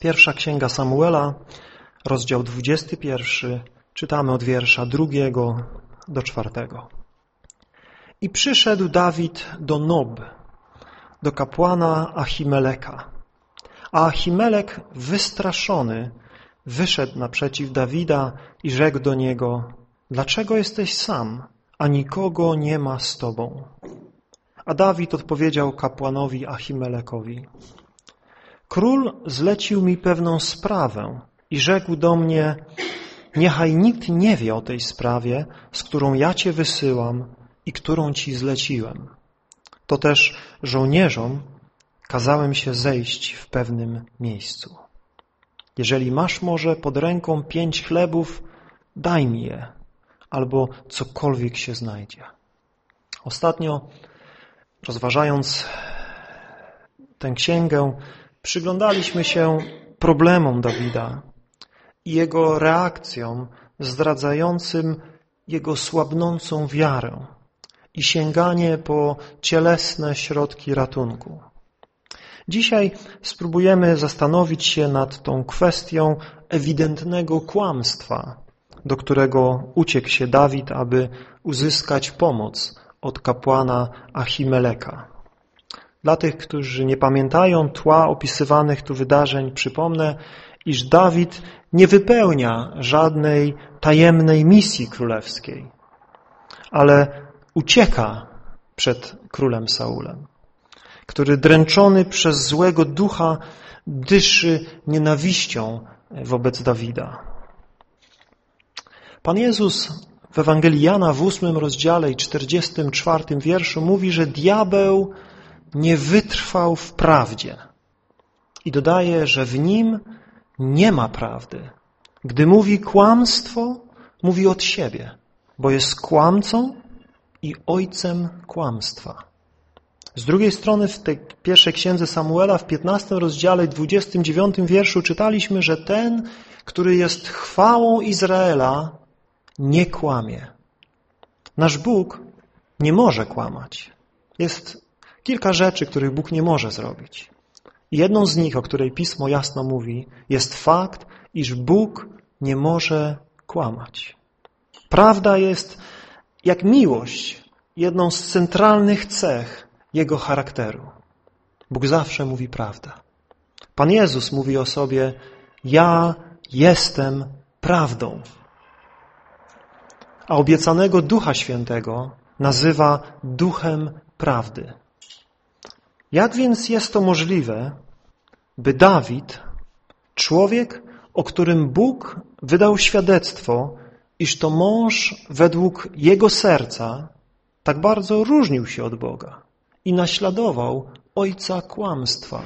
Pierwsza księga Samuela, rozdział 21, czytamy od wiersza drugiego do czwartego. I przyszedł Dawid do Nob, do kapłana Achimeleka. A Achimelek wystraszony wyszedł naprzeciw Dawida i rzekł do niego, dlaczego jesteś sam, a nikogo nie ma z tobą? A Dawid odpowiedział kapłanowi Achimelekowi, Król zlecił mi pewną sprawę i rzekł do mnie, niechaj nikt nie wie o tej sprawie, z którą ja Cię wysyłam i którą Ci zleciłem. To też żołnierzom kazałem się zejść w pewnym miejscu. Jeżeli masz może pod ręką pięć chlebów, daj mi je, albo cokolwiek się znajdzie. Ostatnio, rozważając tę księgę, przyglądaliśmy się problemom Dawida i jego reakcjom zdradzającym jego słabnącą wiarę i sięganie po cielesne środki ratunku. Dzisiaj spróbujemy zastanowić się nad tą kwestią ewidentnego kłamstwa, do którego uciekł się Dawid, aby uzyskać pomoc od kapłana Achimeleka. Dla tych, którzy nie pamiętają tła opisywanych tu wydarzeń, przypomnę, iż Dawid nie wypełnia żadnej tajemnej misji królewskiej, ale ucieka przed królem Saulem, który dręczony przez złego ducha dyszy nienawiścią wobec Dawida. Pan Jezus w Ewangelii Jana w ósmym rozdziale i czterdziestym czwartym wierszu mówi, że diabeł nie wytrwał w prawdzie. I dodaje, że w nim nie ma prawdy. Gdy mówi kłamstwo, mówi od siebie, bo jest kłamcą i ojcem kłamstwa. Z drugiej strony w tej pierwszej księdze Samuela w 15 rozdziale 29 wierszu czytaliśmy, że ten, który jest chwałą Izraela, nie kłamie. Nasz Bóg nie może kłamać. Jest kilka rzeczy, których Bóg nie może zrobić. Jedną z nich, o której Pismo jasno mówi, jest fakt, iż Bóg nie może kłamać. Prawda jest, jak miłość, jedną z centralnych cech Jego charakteru. Bóg zawsze mówi prawdę. Pan Jezus mówi o sobie, ja jestem prawdą. A obiecanego Ducha Świętego nazywa Duchem Prawdy. Jak więc jest to możliwe, by Dawid, człowiek, o którym Bóg wydał świadectwo, iż to mąż według jego serca tak bardzo różnił się od Boga i naśladował ojca kłamstwa.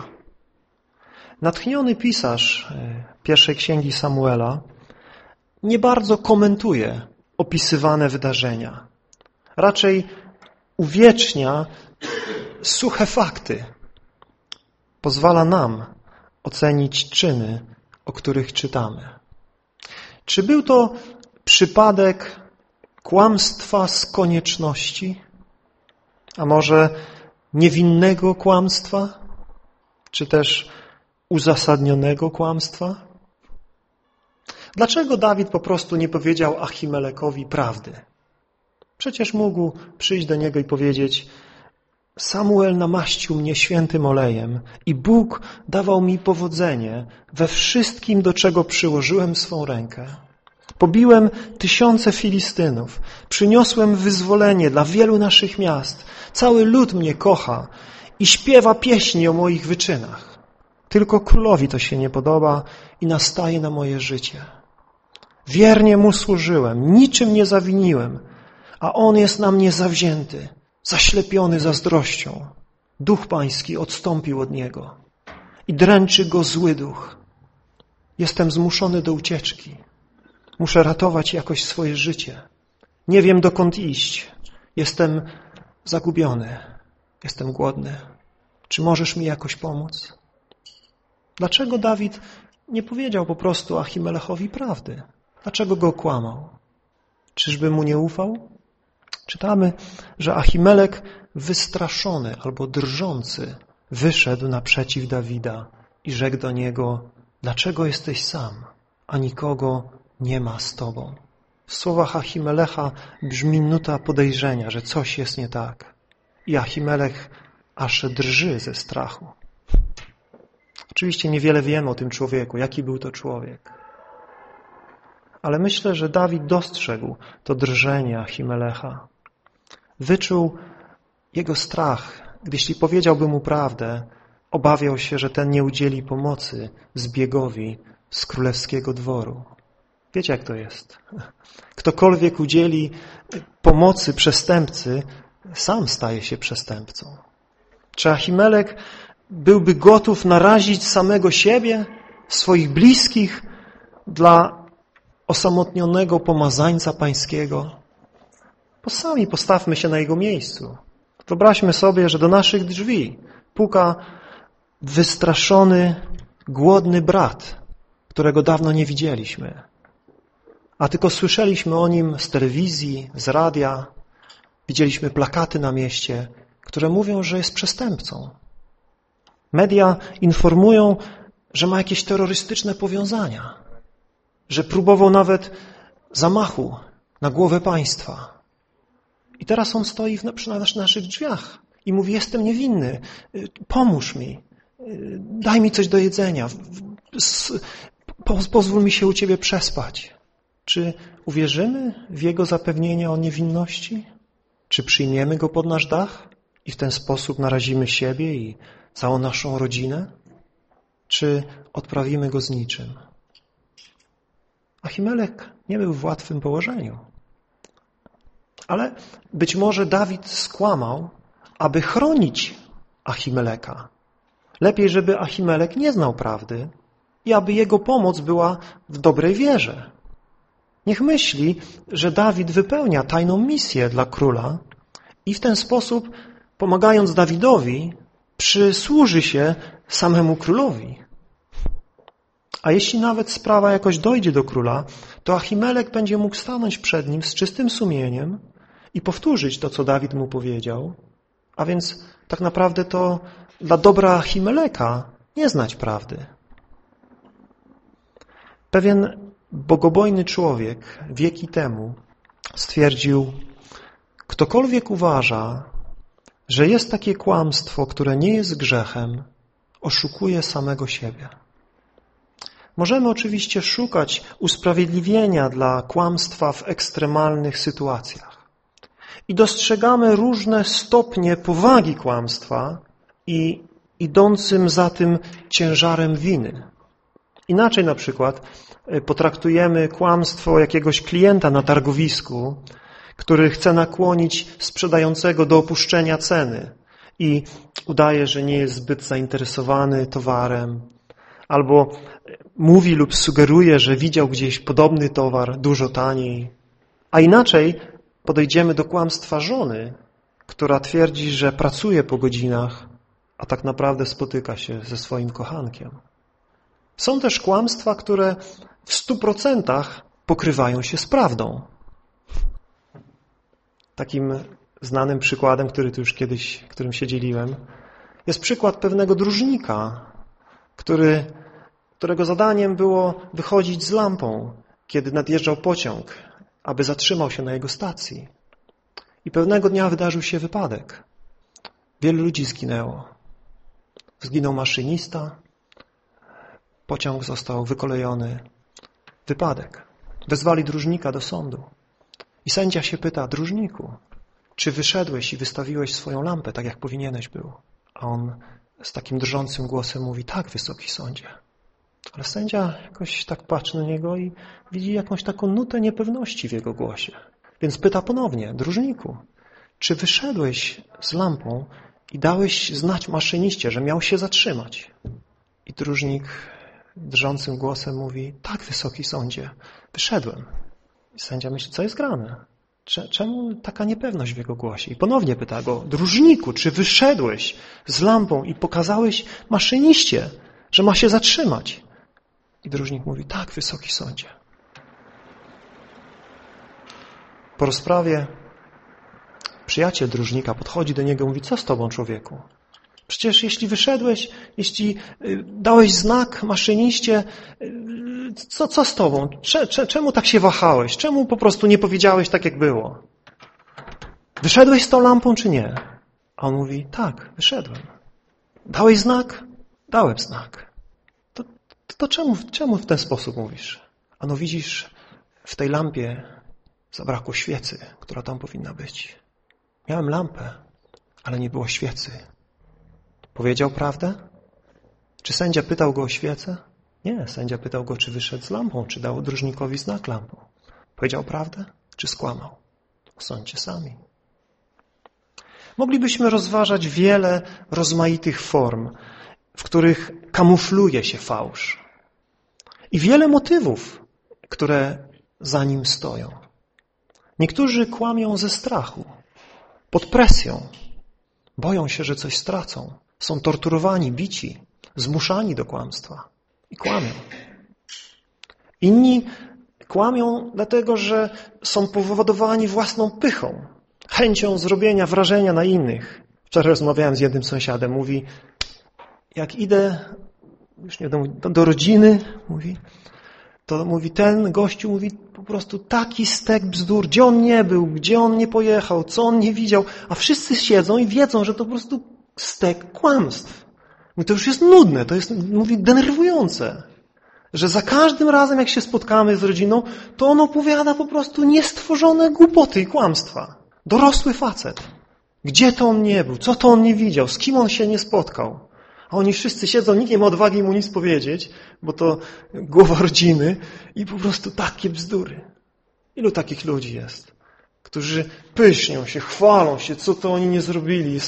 Natchniony pisarz e, pierwszej księgi Samuela nie bardzo komentuje opisywane wydarzenia. Raczej uwiecznia suche fakty. Pozwala nam ocenić czyny, o których czytamy. Czy był to przypadek kłamstwa z konieczności? A może niewinnego kłamstwa? Czy też uzasadnionego kłamstwa? Dlaczego Dawid po prostu nie powiedział Achimelekowi prawdy? Przecież mógł przyjść do niego i powiedzieć Samuel namaścił mnie świętym olejem i Bóg dawał mi powodzenie we wszystkim, do czego przyłożyłem swą rękę. Pobiłem tysiące Filistynów, przyniosłem wyzwolenie dla wielu naszych miast. Cały lud mnie kocha i śpiewa pieśni o moich wyczynach. Tylko królowi to się nie podoba i nastaje na moje życie. Wiernie mu służyłem, niczym nie zawiniłem, a on jest na mnie zawzięty zaślepiony zazdrością. Duch pański odstąpił od niego i dręczy go zły duch. Jestem zmuszony do ucieczki. Muszę ratować jakoś swoje życie. Nie wiem dokąd iść. Jestem zagubiony. Jestem głodny. Czy możesz mi jakoś pomóc? Dlaczego Dawid nie powiedział po prostu Achimelechowi prawdy? Dlaczego go kłamał? Czyżby mu nie ufał? Czytamy, że Achimelek wystraszony albo drżący wyszedł naprzeciw Dawida i rzekł do niego, Dlaczego jesteś sam, a nikogo nie ma z tobą? W słowach Achimelecha brzmi nuta podejrzenia, że coś jest nie tak. I Achimelech aż drży ze strachu. Oczywiście niewiele wiemy o tym człowieku, jaki był to człowiek. Ale myślę, że Dawid dostrzegł to drżenie Achimelecha. Wyczuł jego strach, gdy jeśli powiedziałby mu prawdę, obawiał się, że ten nie udzieli pomocy zbiegowi z królewskiego dworu. Wiecie, jak to jest. Ktokolwiek udzieli pomocy przestępcy, sam staje się przestępcą. Czy Achimelek byłby gotów narazić samego siebie, swoich bliskich dla osamotnionego pomazańca pańskiego? Bo sami postawmy się na jego miejscu. Wyobraźmy sobie, że do naszych drzwi puka wystraszony, głodny brat, którego dawno nie widzieliśmy, a tylko słyszeliśmy o nim z telewizji, z radia, widzieliśmy plakaty na mieście, które mówią, że jest przestępcą. Media informują, że ma jakieś terrorystyczne powiązania, że próbował nawet zamachu na głowę państwa. I teraz on stoi przy naszych drzwiach i mówi, jestem niewinny, pomóż mi, daj mi coś do jedzenia, pozwól mi się u Ciebie przespać. Czy uwierzymy w Jego zapewnienia o niewinności? Czy przyjmiemy Go pod nasz dach i w ten sposób narazimy siebie i całą naszą rodzinę? Czy odprawimy Go z niczym? Achimelek nie był w łatwym położeniu. Ale być może Dawid skłamał, aby chronić Achimeleka. Lepiej, żeby Achimelek nie znał prawdy i aby jego pomoc była w dobrej wierze. Niech myśli, że Dawid wypełnia tajną misję dla króla i w ten sposób, pomagając Dawidowi, przysłuży się samemu królowi. A jeśli nawet sprawa jakoś dojdzie do króla, to Achimelek będzie mógł stanąć przed nim z czystym sumieniem i powtórzyć to, co Dawid mu powiedział, a więc tak naprawdę to dla dobra Achimeleka nie znać prawdy. Pewien bogobojny człowiek wieki temu stwierdził, ktokolwiek uważa, że jest takie kłamstwo, które nie jest grzechem, oszukuje samego siebie. Możemy oczywiście szukać usprawiedliwienia dla kłamstwa w ekstremalnych sytuacjach. I dostrzegamy różne stopnie powagi kłamstwa i idącym za tym ciężarem winy. Inaczej na przykład e, potraktujemy kłamstwo jakiegoś klienta na targowisku, który chce nakłonić sprzedającego do opuszczenia ceny i udaje, że nie jest zbyt zainteresowany towarem, albo mówi lub sugeruje, że widział gdzieś podobny towar dużo taniej. A inaczej podejdziemy do kłamstwa żony, która twierdzi, że pracuje po godzinach, a tak naprawdę spotyka się ze swoim kochankiem. Są też kłamstwa, które w stu procentach pokrywają się z prawdą. Takim znanym przykładem, który tu już kiedyś, którym się dzieliłem, jest przykład pewnego dróżnika, który, którego zadaniem było wychodzić z lampą, kiedy nadjeżdżał pociąg, aby zatrzymał się na jego stacji. I pewnego dnia wydarzył się wypadek. Wielu ludzi zginęło. Zginął maszynista, pociąg został wykolejony. Wypadek. Wezwali dróżnika do sądu. I sędzia się pyta, dróżniku, czy wyszedłeś i wystawiłeś swoją lampę, tak jak powinieneś był? A on z takim drżącym głosem mówi, tak, wysoki sądzie. Ale sędzia jakoś tak patrzy na niego i widzi jakąś taką nutę niepewności w jego głosie. Więc pyta ponownie, dróżniku, czy wyszedłeś z lampą i dałeś znać maszyniście, że miał się zatrzymać? I dróżnik drżącym głosem mówi, tak, wysoki sądzie, wyszedłem. I sędzia myśli, co jest grane? Czemu taka niepewność w jego głosie? I ponownie pyta go, dróżniku, czy wyszedłeś z lampą i pokazałeś maszyniście, że ma się zatrzymać? I dróżnik mówi, tak, wysoki sądzie. Po rozprawie przyjaciel dróżnika podchodzi do niego i mówi, co z tobą człowieku? Przecież jeśli wyszedłeś, jeśli y, dałeś znak maszyniście, y, co, co z tobą? Czemu tak się wahałeś? Czemu po prostu nie powiedziałeś tak, jak było? Wyszedłeś z tą lampą, czy nie? A on mówi, tak, wyszedłem. Dałeś znak? Dałem znak. To, czemu, czemu w ten sposób mówisz? Ano widzisz, w tej lampie zabrakło świecy, która tam powinna być. Miałem lampę, ale nie było świecy. Powiedział prawdę? Czy sędzia pytał go o świecę? Nie, sędzia pytał go, czy wyszedł z lampą, czy dał dróżnikowi znak lampą. Powiedział prawdę, czy skłamał? Sądźcie sami. Moglibyśmy rozważać wiele rozmaitych form, w których kamufluje się fałsz. I wiele motywów, które za nim stoją. Niektórzy kłamią ze strachu, pod presją. Boją się, że coś stracą. Są torturowani, bici, zmuszani do kłamstwa i kłamią. Inni kłamią dlatego, że są powodowani własną pychą, chęcią zrobienia wrażenia na innych. Wczoraj rozmawiałem z jednym sąsiadem, mówi, jak idę już nie wiem, do rodziny, mówi, to mówi, ten gościu mówi po prostu taki stek bzdur, gdzie on nie był, gdzie on nie pojechał, co on nie widział, a wszyscy siedzą i wiedzą, że to po prostu stek kłamstw. Mówi, to już jest nudne, to jest, mówi, denerwujące. Że za każdym razem, jak się spotkamy z rodziną, to on opowiada po prostu niestworzone głupoty i kłamstwa. Dorosły facet. Gdzie to on nie był? Co to on nie widział? Z kim on się nie spotkał? A oni wszyscy siedzą, nikt nie ma odwagi mu nic powiedzieć, bo to głowa rodziny i po prostu takie bzdury. Ilu takich ludzi jest, którzy pysznią się, chwalą się, co to oni nie zrobili,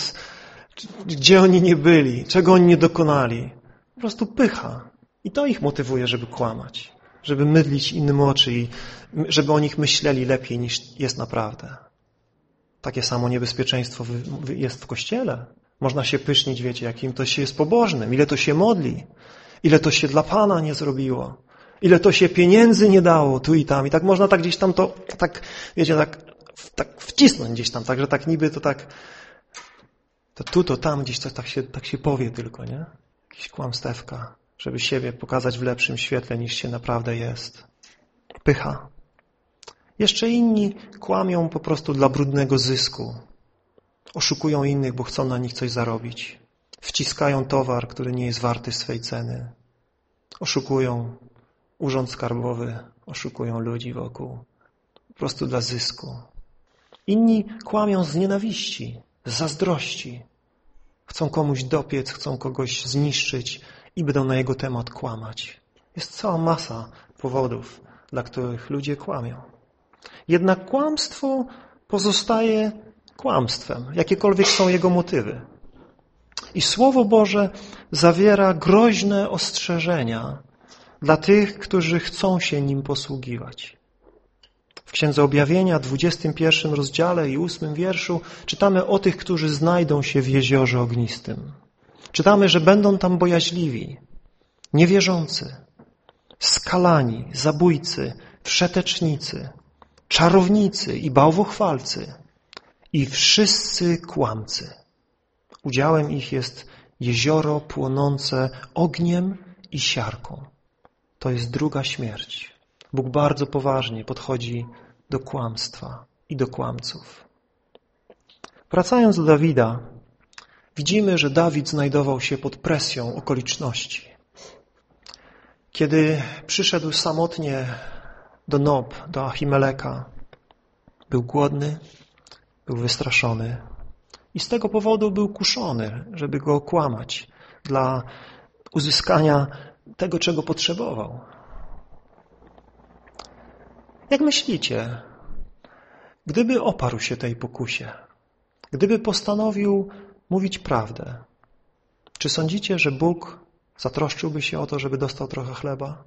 gdzie oni nie byli, czego oni nie dokonali. Po prostu pycha. I to ich motywuje, żeby kłamać, żeby mydlić innym oczy i żeby o nich myśleli lepiej niż jest naprawdę. Takie samo niebezpieczeństwo jest w Kościele. Można się pysznić, wiecie, jakim to się jest pobożnym, ile to się modli, ile to się dla Pana nie zrobiło, ile to się pieniędzy nie dało tu i tam. I tak można tak gdzieś tam to, tak, wiecie, tak, tak wcisnąć gdzieś tam, tak, że tak niby to tak, to tu, to tam gdzieś coś tak się, tak się powie tylko, nie? Jakiś kłamstewka, żeby siebie pokazać w lepszym świetle niż się naprawdę jest. Pycha. Jeszcze inni kłamią po prostu dla brudnego zysku. Oszukują innych, bo chcą na nich coś zarobić. Wciskają towar, który nie jest warty swej ceny. Oszukują urząd skarbowy, oszukują ludzi wokół. Po prostu dla zysku. Inni kłamią z nienawiści, z zazdrości. Chcą komuś dopiec, chcą kogoś zniszczyć i będą na jego temat kłamać. Jest cała masa powodów, dla których ludzie kłamią. Jednak kłamstwo pozostaje kłamstwem, jakiekolwiek są jego motywy. I Słowo Boże zawiera groźne ostrzeżenia dla tych, którzy chcą się nim posługiwać. W Księdze Objawienia, 21 rozdziale i 8 wierszu czytamy o tych, którzy znajdą się w jeziorze ognistym. Czytamy, że będą tam bojaźliwi, niewierzący, skalani, zabójcy, wszetecznicy, czarownicy i bałwochwalcy i wszyscy kłamcy. Udziałem ich jest jezioro płonące ogniem i siarką. To jest druga śmierć. Bóg bardzo poważnie podchodzi do kłamstwa i do kłamców. Wracając do Dawida, widzimy, że Dawid znajdował się pod presją okoliczności. Kiedy przyszedł samotnie do Nob, do Achimeleka, był głodny, był wystraszony i z tego powodu był kuszony, żeby go okłamać dla uzyskania tego, czego potrzebował. Jak myślicie, gdyby oparł się tej pokusie, gdyby postanowił mówić prawdę, czy sądzicie, że Bóg zatroszczyłby się o to, żeby dostał trochę chleba?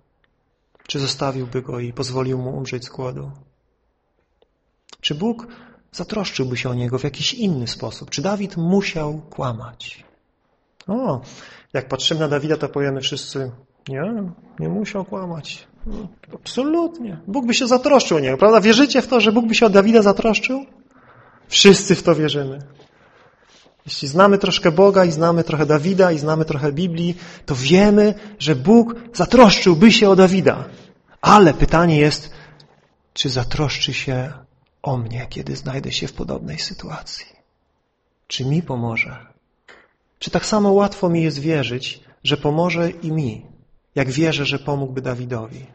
Czy zostawiłby go i pozwolił mu umrzeć z głodu? Czy Bóg zatroszczyłby się o niego w jakiś inny sposób? Czy Dawid musiał kłamać? O, jak patrzymy na Dawida, to powiemy wszyscy, nie, nie musiał kłamać. Absolutnie. Bóg by się zatroszczył o niego, prawda? Wierzycie w to, że Bóg by się o Dawida zatroszczył? Wszyscy w to wierzymy. Jeśli znamy troszkę Boga i znamy trochę Dawida i znamy trochę Biblii, to wiemy, że Bóg zatroszczyłby się o Dawida. Ale pytanie jest, czy zatroszczy się o mnie, kiedy znajdę się w podobnej sytuacji? Czy mi pomoże? Czy tak samo łatwo mi jest wierzyć, że pomoże i mi, jak wierzę, że pomógłby Dawidowi?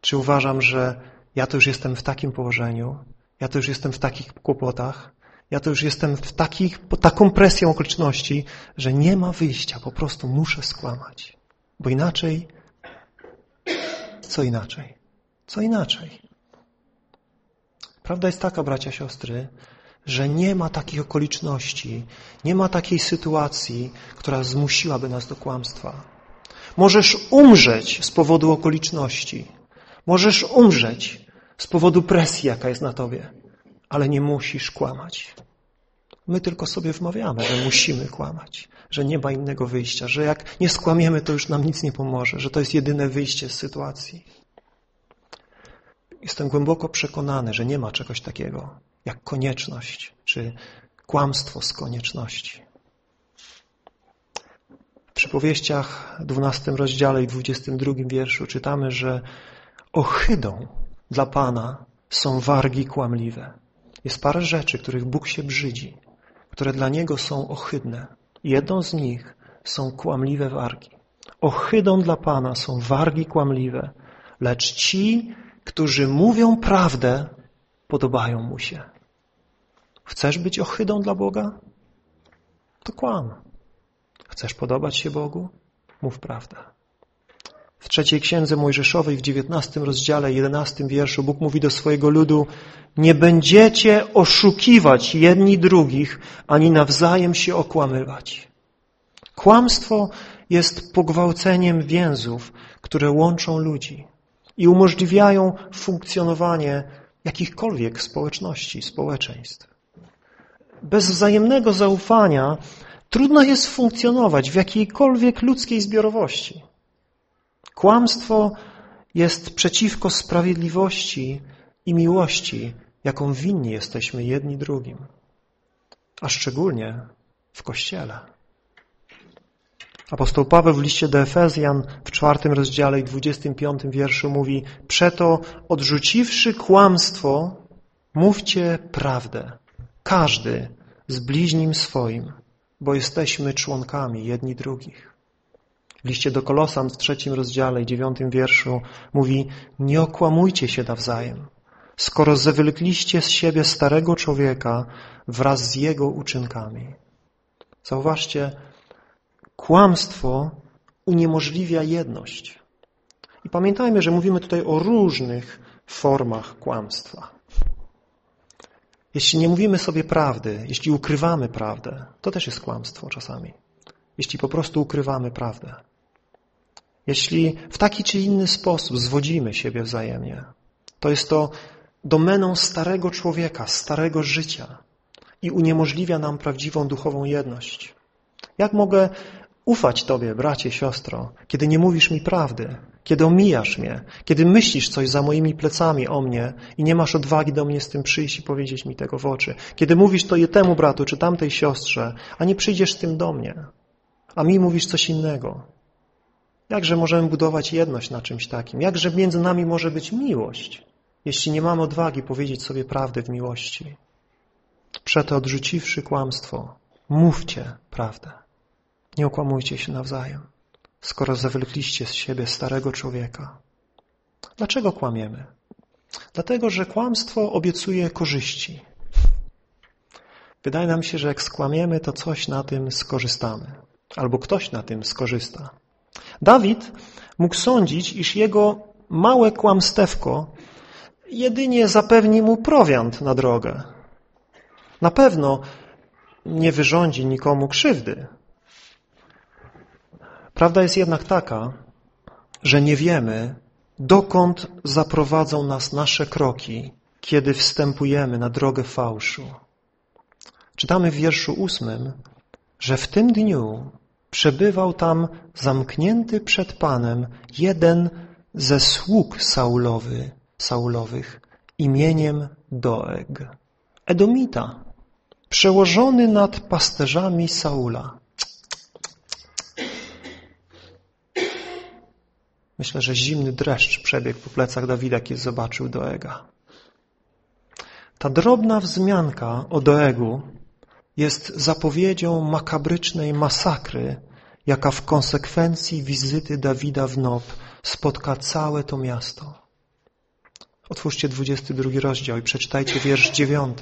Czy uważam, że ja to już jestem w takim położeniu, ja to już jestem w takich kłopotach, ja to już jestem w takich, pod taką presją okoliczności, że nie ma wyjścia, po prostu muszę skłamać. Bo inaczej, co inaczej? Co inaczej? Prawda jest taka, bracia, siostry, że nie ma takich okoliczności, nie ma takiej sytuacji, która zmusiłaby nas do kłamstwa. Możesz umrzeć z powodu okoliczności. Możesz umrzeć z powodu presji, jaka jest na tobie, ale nie musisz kłamać. My tylko sobie wmawiamy, że musimy kłamać, że nie ma innego wyjścia, że jak nie skłamiemy, to już nam nic nie pomoże, że to jest jedyne wyjście z sytuacji. Jestem głęboko przekonany, że nie ma czegoś takiego jak konieczność, czy kłamstwo z konieczności. W przypowieściach 12 rozdziale i 22 wierszu czytamy, że ohydą dla Pana są wargi kłamliwe. Jest parę rzeczy, których Bóg się brzydzi, które dla Niego są ohydne. Jedną z nich są kłamliwe wargi. Ohydą dla Pana są wargi kłamliwe, lecz ci, którzy mówią prawdę, podobają Mu się. Chcesz być ohydą dla Boga? To kłam. Chcesz podobać się Bogu? Mów prawdę. W trzeciej księdze Mojżeszowej w dziewiętnastym rozdziale, jedenastym wierszu Bóg mówi do swojego ludu nie będziecie oszukiwać jedni drugich, ani nawzajem się okłamywać. Kłamstwo jest pogwałceniem więzów, które łączą ludzi i umożliwiają funkcjonowanie jakichkolwiek społeczności, społeczeństw. Bez wzajemnego zaufania trudno jest funkcjonować w jakiejkolwiek ludzkiej zbiorowości. Kłamstwo jest przeciwko sprawiedliwości i miłości, jaką winni jesteśmy jedni drugim, a szczególnie w Kościele. Apostoł Paweł w liście do Efezjan w czwartym rozdziale i dwudziestym piątym wierszu mówi Przeto odrzuciwszy kłamstwo, mówcie prawdę, każdy z bliźnim swoim, bo jesteśmy członkami jedni drugich. W liście do Kolosan w trzecim rozdziale i dziewiątym wierszu mówi Nie okłamujcie się nawzajem, skoro zewylkliście z siebie starego człowieka wraz z jego uczynkami. Zauważcie, kłamstwo uniemożliwia jedność. I pamiętajmy, że mówimy tutaj o różnych formach kłamstwa. Jeśli nie mówimy sobie prawdy, jeśli ukrywamy prawdę, to też jest kłamstwo czasami. Jeśli po prostu ukrywamy prawdę. Jeśli w taki czy inny sposób zwodzimy siebie wzajemnie, to jest to domeną starego człowieka, starego życia i uniemożliwia nam prawdziwą duchową jedność. Jak mogę ufać Tobie, bracie, siostro, kiedy nie mówisz mi prawdy, kiedy omijasz mnie, kiedy myślisz coś za moimi plecami o mnie i nie masz odwagi do mnie z tym przyjść i powiedzieć mi tego w oczy. Kiedy mówisz to je temu bratu czy tamtej siostrze, a nie przyjdziesz z tym do mnie, a mi mówisz coś innego. Jakże możemy budować jedność na czymś takim? Jakże między nami może być miłość, jeśli nie mamy odwagi powiedzieć sobie prawdę w miłości? Przeto odrzuciwszy kłamstwo, mówcie prawdę. Nie okłamujcie się nawzajem skoro zawlekliście z siebie starego człowieka. Dlaczego kłamiemy? Dlatego, że kłamstwo obiecuje korzyści. Wydaje nam się, że jak skłamiemy, to coś na tym skorzystamy. Albo ktoś na tym skorzysta. Dawid mógł sądzić, iż jego małe kłamstewko jedynie zapewni mu prowiant na drogę. Na pewno nie wyrządzi nikomu krzywdy, Prawda jest jednak taka, że nie wiemy, dokąd zaprowadzą nas nasze kroki, kiedy wstępujemy na drogę fałszu. Czytamy w wierszu ósmym, że w tym dniu przebywał tam zamknięty przed Panem jeden ze sług Saulowy, Saulowych imieniem Doeg. Edomita. przełożony nad pasterzami Saula. Myślę, że zimny dreszcz przebiegł po plecach Dawida, kiedy zobaczył Doega. Ta drobna wzmianka o Doegu jest zapowiedzią makabrycznej masakry, jaka w konsekwencji wizyty Dawida w Nob spotka całe to miasto. Otwórzcie 22 rozdział i przeczytajcie wiersz 9.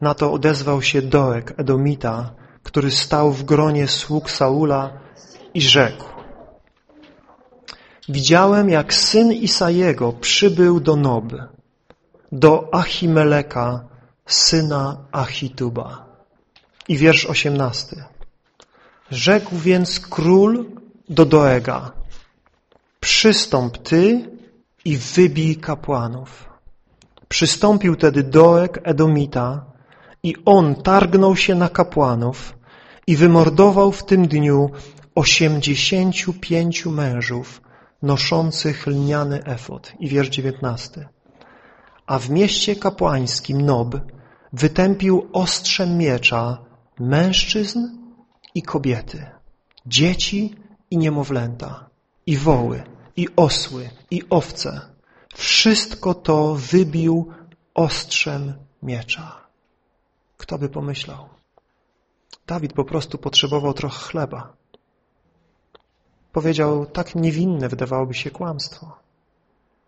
Na to odezwał się Doeg, Edomita, który stał w gronie sług Saula i rzekł Widziałem, jak syn Isajego przybył do Nob, do Achimeleka, syna Achituba. I wiersz osiemnasty. Rzekł więc król do Doega, przystąp ty i wybij kapłanów. Przystąpił tedy Doeg Edomita i on targnął się na kapłanów i wymordował w tym dniu osiemdziesięciu pięciu mężów noszących lniany efot. I wiersz dziewiętnasty. A w mieście kapłańskim Nob wytępił ostrzem miecza mężczyzn i kobiety, dzieci i niemowlęta, i woły, i osły, i owce. Wszystko to wybił ostrzem miecza. Kto by pomyślał? Dawid po prostu potrzebował trochę chleba. Powiedział tak niewinne wydawałoby się kłamstwo.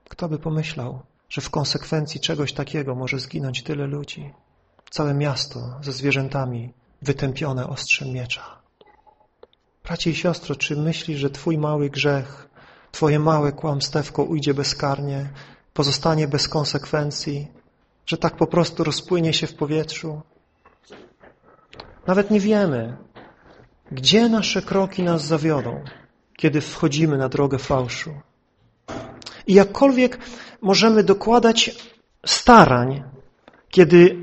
Kto by pomyślał, że w konsekwencji czegoś takiego może zginąć tyle ludzi? Całe miasto ze zwierzętami wytępione ostrzem miecza. Bracie i siostro, czy myślisz, że twój mały grzech, twoje małe kłamstewko ujdzie bezkarnie, pozostanie bez konsekwencji, że tak po prostu rozpłynie się w powietrzu? Nawet nie wiemy, gdzie nasze kroki nas zawiodą, kiedy wchodzimy na drogę fałszu. I jakkolwiek możemy dokładać starań, kiedy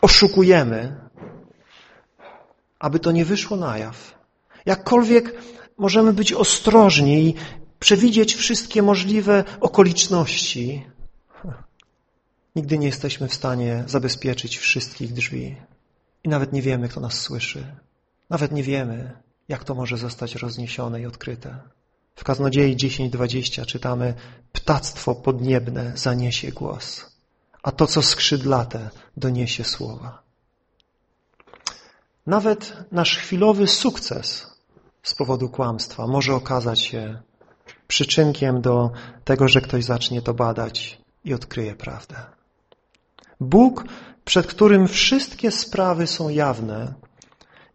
oszukujemy, aby to nie wyszło na jaw. Jakkolwiek możemy być ostrożni i przewidzieć wszystkie możliwe okoliczności, nigdy nie jesteśmy w stanie zabezpieczyć wszystkich drzwi. I nawet nie wiemy, kto nas słyszy. Nawet nie wiemy, jak to może zostać rozniesione i odkryte. W Kaznodziei 10.20 czytamy Ptactwo podniebne zaniesie głos, a to, co skrzydlate, doniesie słowa. Nawet nasz chwilowy sukces z powodu kłamstwa może okazać się przyczynkiem do tego, że ktoś zacznie to badać i odkryje prawdę. Bóg, przed którym wszystkie sprawy są jawne,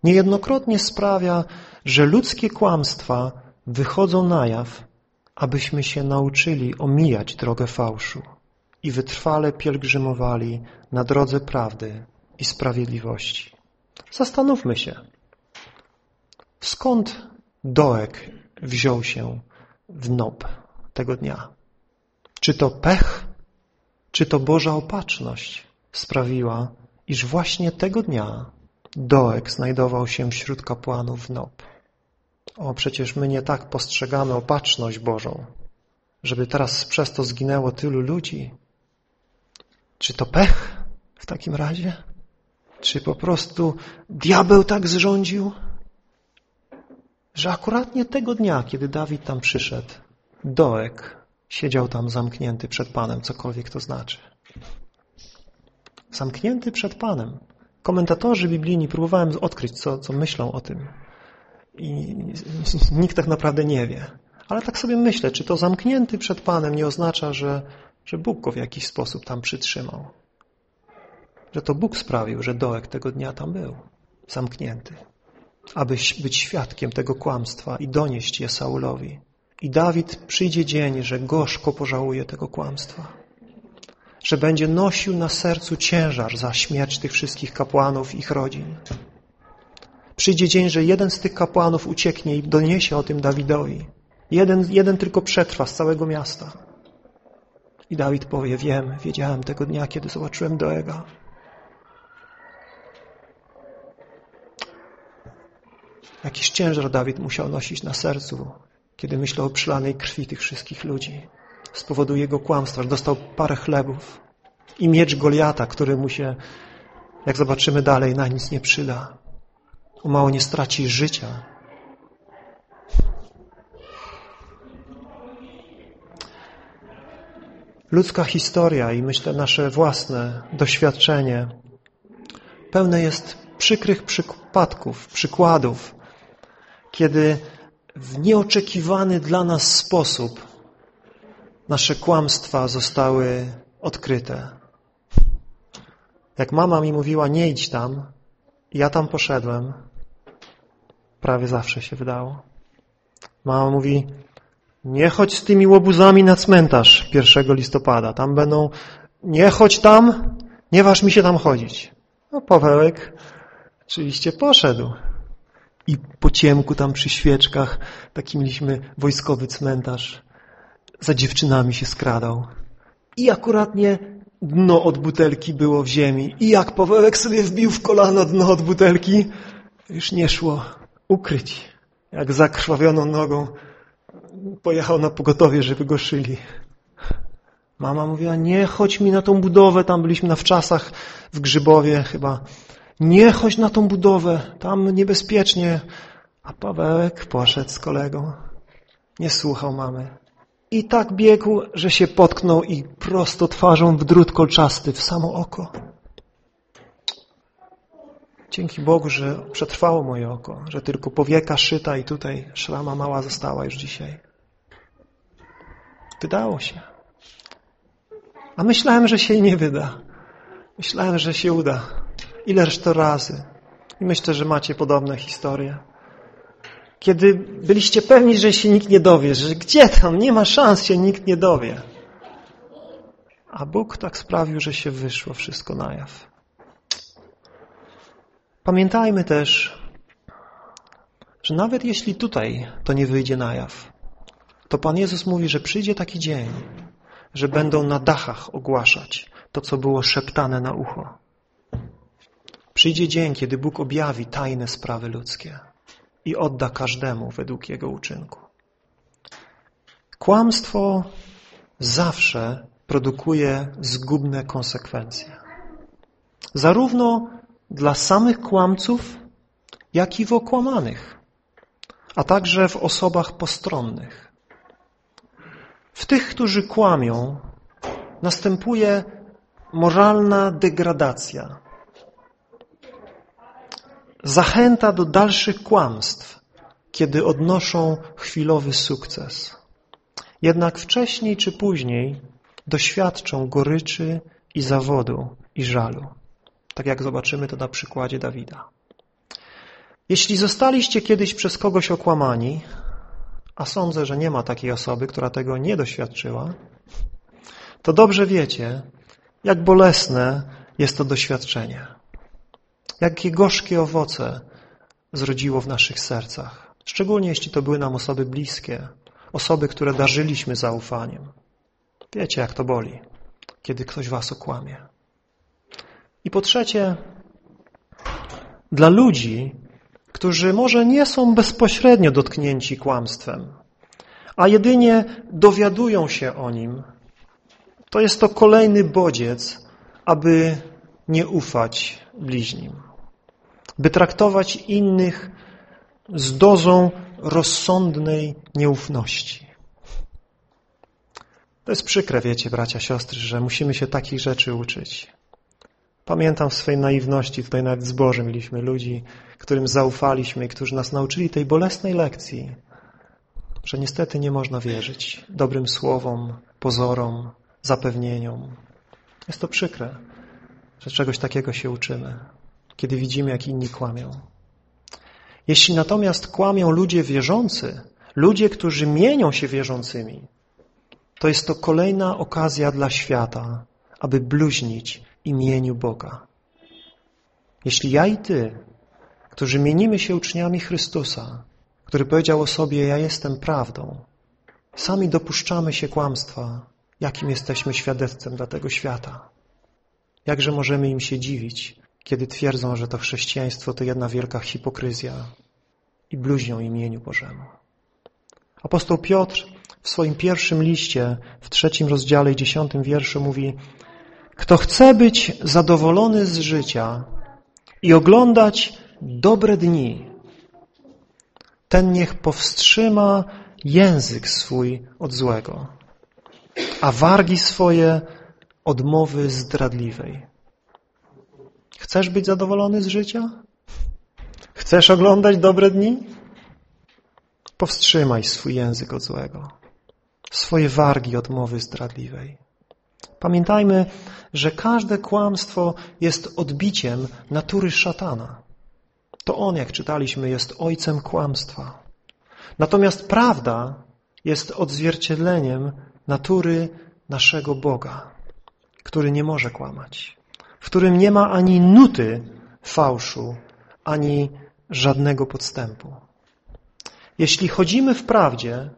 niejednokrotnie sprawia, że ludzkie kłamstwa wychodzą na jaw, abyśmy się nauczyli omijać drogę fałszu i wytrwale pielgrzymowali na drodze prawdy i sprawiedliwości. Zastanówmy się, skąd Doek wziął się w Nob tego dnia? Czy to pech, czy to Boża opatrzność sprawiła, iż właśnie tego dnia Doek znajdował się wśród kapłanów Nob? O, przecież my nie tak postrzegamy opatrzność Bożą, żeby teraz przez to zginęło tylu ludzi. Czy to pech w takim razie? Czy po prostu diabeł tak zrządził, że akuratnie tego dnia, kiedy Dawid tam przyszedł, Doek siedział tam zamknięty przed Panem, cokolwiek to znaczy. Zamknięty przed Panem. Komentatorzy biblijni próbowałem odkryć, co, co myślą o tym. I nikt tak naprawdę nie wie. Ale tak sobie myślę, czy to zamknięty przed Panem nie oznacza, że, że Bóg go w jakiś sposób tam przytrzymał. Że to Bóg sprawił, że dołek tego dnia tam był, zamknięty, aby być świadkiem tego kłamstwa i donieść je Saulowi. I Dawid przyjdzie dzień, że gorzko pożałuje tego kłamstwa, że będzie nosił na sercu ciężar za śmierć tych wszystkich kapłanów ich rodzin. Przyjdzie dzień, że jeden z tych kapłanów ucieknie i doniesie o tym Dawidowi. Jeden, jeden tylko przetrwa z całego miasta. I Dawid powie, wiem, wiedziałem tego dnia, kiedy zobaczyłem Doega. Jakiś ciężar Dawid musiał nosić na sercu, kiedy myślał o przylanej krwi tych wszystkich ludzi. Z powodu jego kłamstwa dostał parę chlebów i miecz Goliata, który mu się Jak zobaczymy dalej, na nic nie przyda. O mało nie straci życia. Ludzka historia i myślę nasze własne doświadczenie pełne jest przykrych przypadków, przykładów, kiedy w nieoczekiwany dla nas sposób nasze kłamstwa zostały odkryte. Jak mama mi mówiła, nie idź tam, ja tam poszedłem, prawie zawsze się wydało. Mama mówi, nie chodź z tymi łobuzami na cmentarz 1 listopada, tam będą, nie chodź tam, nie waż mi się tam chodzić. No Pawełek oczywiście poszedł. I po ciemku tam przy świeczkach, taki mieliśmy wojskowy cmentarz, za dziewczynami się skradał. I akuratnie dno od butelki było w ziemi. I jak Pawełek sobie wbił w kolano dno od butelki, już nie szło ukryć. Jak zakrwawioną nogą pojechał na pogotowie, żeby go szyli. Mama mówiła, nie chodź mi na tą budowę, tam byliśmy na wczasach w Grzybowie chyba. Nie chodź na tą budowę, tam niebezpiecznie. A Pawełek poszedł z kolegą. Nie słuchał mamy. I tak biegł, że się potknął i prosto twarzą w drut kolczasty, w samo oko. Dzięki Bogu, że przetrwało moje oko, że tylko powieka szyta i tutaj szrama mała została już dzisiaj. Wydało się. A myślałem, że się nie wyda. Myślałem, że się uda. Ileż to razy. I myślę, że macie podobne historie. Kiedy byliście pewni, że się nikt nie dowie, że gdzie tam, nie ma szans, się nikt nie dowie. A Bóg tak sprawił, że się wyszło wszystko na jaw. Pamiętajmy też, że nawet jeśli tutaj to nie wyjdzie na jaw, to Pan Jezus mówi, że przyjdzie taki dzień, że będą na dachach ogłaszać to, co było szeptane na ucho. Przyjdzie dzień, kiedy Bóg objawi tajne sprawy ludzkie i odda każdemu według jego uczynku. Kłamstwo zawsze produkuje zgubne konsekwencje. Zarówno dla samych kłamców, jak i w okłamanych, a także w osobach postronnych. W tych, którzy kłamią, następuje moralna degradacja, zachęta do dalszych kłamstw, kiedy odnoszą chwilowy sukces. Jednak wcześniej czy później doświadczą goryczy i zawodu i żalu. Tak jak zobaczymy to na przykładzie Dawida. Jeśli zostaliście kiedyś przez kogoś okłamani, a sądzę, że nie ma takiej osoby, która tego nie doświadczyła, to dobrze wiecie, jak bolesne jest to doświadczenie. Jakie gorzkie owoce zrodziło w naszych sercach. Szczególnie jeśli to były nam osoby bliskie, osoby, które darzyliśmy zaufaniem. Wiecie, jak to boli, kiedy ktoś was okłamie. I po trzecie, dla ludzi, którzy może nie są bezpośrednio dotknięci kłamstwem, a jedynie dowiadują się o nim, to jest to kolejny bodziec, aby nie ufać bliźnim. By traktować innych z dozą rozsądnej nieufności. To jest przykre, wiecie, bracia, siostry, że musimy się takich rzeczy uczyć. Pamiętam w swojej naiwności, tutaj nawet z Bożym mieliśmy ludzi, którym zaufaliśmy i którzy nas nauczyli tej bolesnej lekcji, że niestety nie można wierzyć dobrym słowom, pozorom, zapewnieniom. Jest to przykre, że czegoś takiego się uczymy, kiedy widzimy, jak inni kłamią. Jeśli natomiast kłamią ludzie wierzący, ludzie, którzy mienią się wierzącymi, to jest to kolejna okazja dla świata, aby bluźnić imieniu Boga. Jeśli ja i Ty, którzy mienimy się uczniami Chrystusa, który powiedział o sobie, ja jestem prawdą, sami dopuszczamy się kłamstwa, jakim jesteśmy świadectwem dla tego świata. Jakże możemy im się dziwić, kiedy twierdzą, że to chrześcijaństwo to jedna wielka hipokryzja i bluźnią imieniu Bożemu. Apostoł Piotr w swoim pierwszym liście, w trzecim rozdziale i dziesiątym wierszu mówi Kto chce być zadowolony z życia i oglądać dobre dni, ten niech powstrzyma język swój od złego, a wargi swoje od mowy zdradliwej. Chcesz być zadowolony z życia? Chcesz oglądać dobre dni? Powstrzymaj swój język od złego, swoje wargi od mowy zdradliwej. Pamiętajmy, że każde kłamstwo jest odbiciem natury szatana. To on, jak czytaliśmy, jest ojcem kłamstwa. Natomiast prawda jest odzwierciedleniem natury naszego Boga, który nie może kłamać, w którym nie ma ani nuty fałszu, ani żadnego podstępu. Jeśli chodzimy w prawdzie,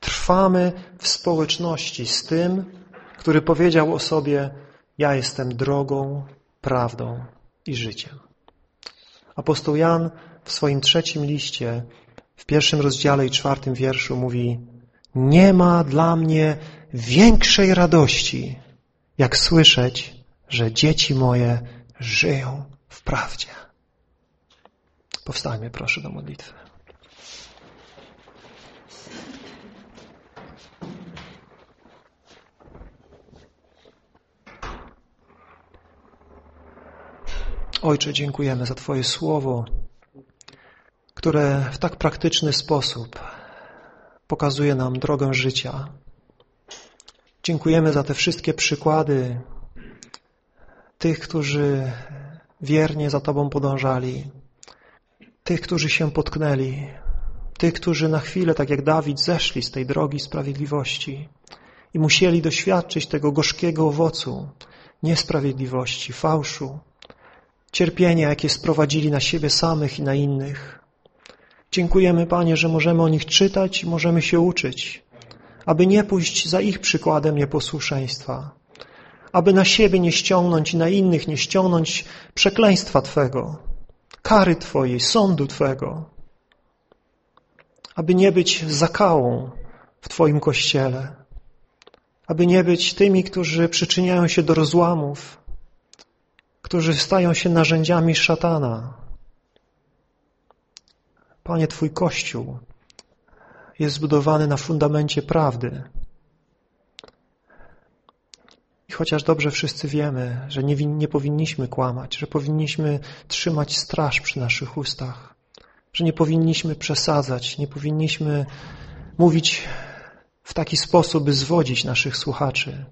trwamy w społeczności z tym, który powiedział o sobie, ja jestem drogą, prawdą i życiem. Apostoł Jan w swoim trzecim liście, w pierwszym rozdziale i czwartym wierszu mówi Nie ma dla mnie większej radości, jak słyszeć, że dzieci moje żyją w prawdzie. Powstajmy proszę do modlitwy. Ojcze, dziękujemy za Twoje słowo, które w tak praktyczny sposób pokazuje nam drogę życia. Dziękujemy za te wszystkie przykłady tych, którzy wiernie za Tobą podążali, tych, którzy się potknęli, tych, którzy na chwilę, tak jak Dawid, zeszli z tej drogi sprawiedliwości i musieli doświadczyć tego gorzkiego owocu niesprawiedliwości, fałszu, cierpienia, jakie sprowadzili na siebie samych i na innych. Dziękujemy, Panie, że możemy o nich czytać i możemy się uczyć, aby nie pójść za ich przykładem nieposłuszeństwa, aby na siebie nie ściągnąć i na innych nie ściągnąć przekleństwa Twego, kary Twojej, sądu Twego, aby nie być zakałą w Twoim Kościele, aby nie być tymi, którzy przyczyniają się do rozłamów, którzy stają się narzędziami szatana. Panie, Twój Kościół jest zbudowany na fundamencie prawdy. I chociaż dobrze wszyscy wiemy, że nie, nie powinniśmy kłamać, że powinniśmy trzymać straż przy naszych ustach, że nie powinniśmy przesadzać, nie powinniśmy mówić w taki sposób, by zwodzić naszych słuchaczy.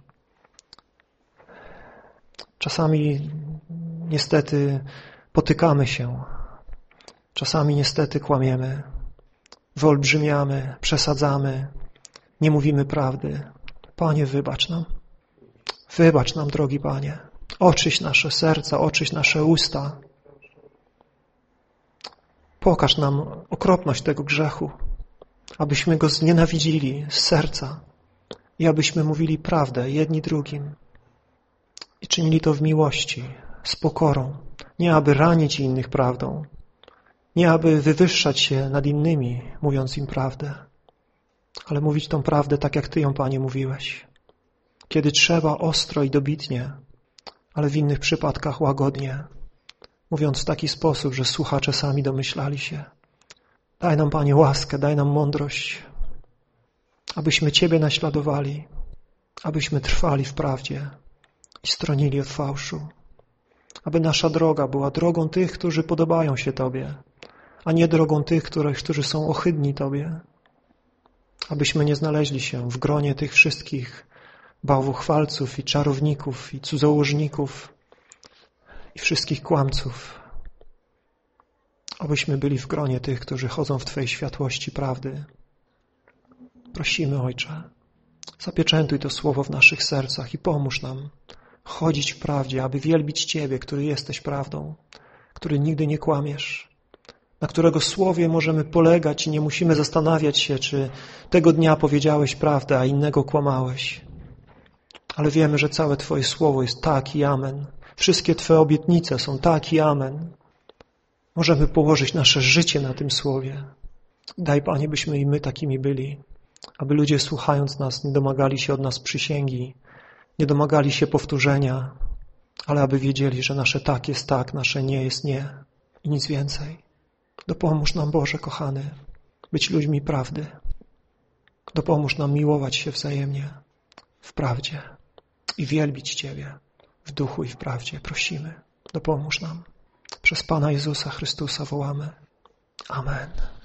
Czasami niestety potykamy się, czasami niestety kłamiemy, wyolbrzymiamy, przesadzamy, nie mówimy prawdy. Panie, wybacz nam. Wybacz nam, drogi Panie. Oczyś nasze serca, oczyś nasze usta. Pokaż nam okropność tego grzechu, abyśmy go znienawidzili z serca i abyśmy mówili prawdę jedni drugim i czynili to w miłości, z pokorą, nie aby ranić innych prawdą, nie aby wywyższać się nad innymi, mówiąc im prawdę, ale mówić tą prawdę tak, jak Ty ją, Panie, mówiłeś. Kiedy trzeba ostro i dobitnie, ale w innych przypadkach łagodnie, mówiąc w taki sposób, że słuchacze sami domyślali się. Daj nam, Panie, łaskę, daj nam mądrość, abyśmy Ciebie naśladowali, abyśmy trwali w prawdzie i stronili od fałszu aby nasza droga była drogą tych, którzy podobają się Tobie, a nie drogą tych, którzy są ohydni Tobie. Abyśmy nie znaleźli się w gronie tych wszystkich bałwochwalców i czarowników i cudzołożników i wszystkich kłamców. Abyśmy byli w gronie tych, którzy chodzą w Twojej światłości prawdy. Prosimy, Ojcze, zapieczętuj to słowo w naszych sercach i pomóż nam chodzić w prawdzie, aby wielbić Ciebie, który jesteś prawdą, który nigdy nie kłamiesz, na którego słowie możemy polegać i nie musimy zastanawiać się, czy tego dnia powiedziałeś prawdę, a innego kłamałeś. Ale wiemy, że całe Twoje słowo jest tak i amen. Wszystkie Twoje obietnice są tak i amen. Możemy położyć nasze życie na tym słowie. Daj, Panie, byśmy i my takimi byli, aby ludzie słuchając nas nie domagali się od nas przysięgi, nie domagali się powtórzenia, ale aby wiedzieli, że nasze tak jest tak, nasze nie jest nie i nic więcej. Dopomóż nam, Boże, kochany, być ludźmi prawdy. Dopomóż nam miłować się wzajemnie w prawdzie i wielbić Ciebie w duchu i w prawdzie. Prosimy, dopomóż nam. Przez Pana Jezusa Chrystusa wołamy. Amen.